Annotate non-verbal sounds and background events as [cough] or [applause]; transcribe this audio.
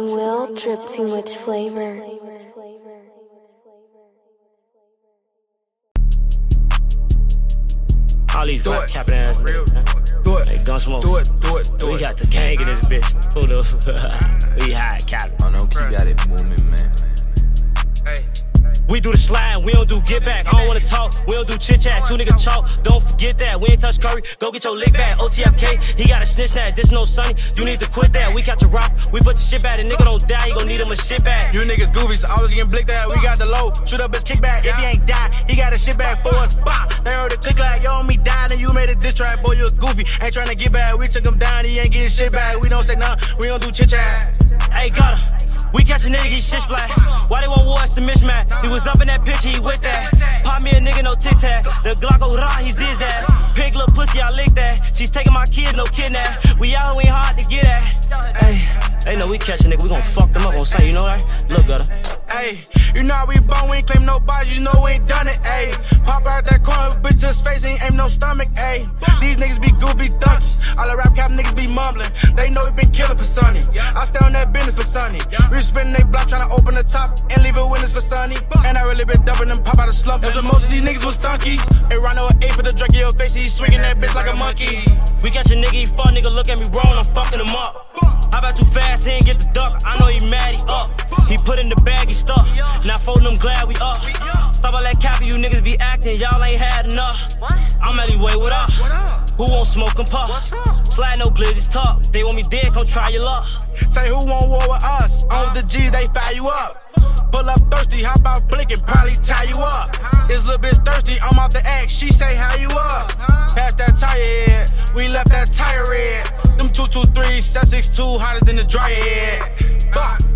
Young Will drip too much flavor. All these Do rap capping ass. Real. niggas, Do it. Hey, gun smoke. Do it. Do it. Do We it. got the gang in this bitch. Pull up. [laughs] we high We do the slide, we don't do get back. I don't wanna talk, we don't do chit chat. Two niggas talk, don't forget that. We ain't touch Curry, go get your lick back. OTFK, he got a snitch that. This no sunny, you need to quit that. We catch a rock, we put the shit back. The nigga don't die, he gon' need him a shit back. You niggas goofy, so I was getting blicked at. We got the low, shoot up his kickback. If he ain't die, he got a shit back for us. Bah! They heard the click like, yo, me died, and you made a diss track, boy, you a goofy. Ain't tryna get back, we took him down, he ain't getting shit back. We don't say nothing, we don't do chit chat. Hey, got her. We catch a nigga, he shit black. Why they want war? It's a mismatch. He was up in that pitch, he with that. Pop me a nigga, no tic tac. The Glocko ra, he zigzag. Pig little pussy, I lick that. She's taking my kids, no kidnap. We out, we ain't hard to get at. Hey, they know we catch a nigga, we gon' fuck them up on sight, you know that? Look, gutter. Hey, you know how we bone, we ain't claim nobody, you know we ain't done it, ayy. Pop out that corner, bitch to his face, ain't aim no stomach, ayy. These niggas be goofy dunkies, all the rap cap niggas be mumbling. They know we been killing for Sonny. I stay on that We spinning they block trying to open the top and leave a witness for Sonny. And I really been dumping them pop out of slump. Cause most of these niggas was stunkies. Hey, Rhino with eight for the drug in your face, he swinging that bitch like a monkey. We catch a nigga, he fuck nigga, look at me wrong, I'm fucking him up. How about too fast, he ain't get the duck. I know he mad, he up. He put in the bag, he stuck. Now folding them glad we up. Stop all that capping, you niggas be acting, y'all ain't had enough. I'm anyway, what up? Who won't smoke and puff? Slide no glizzies talk. They want me dead, come try your luck. Say who want war with us? On the G's, they fire you up. Pull up thirsty, hop out blinking, probably tie you up. This little bitch thirsty, I'm off the X, she say how you up. Pass that tire head, we left that tire red. Them 223, 762, hotter than the dryer head.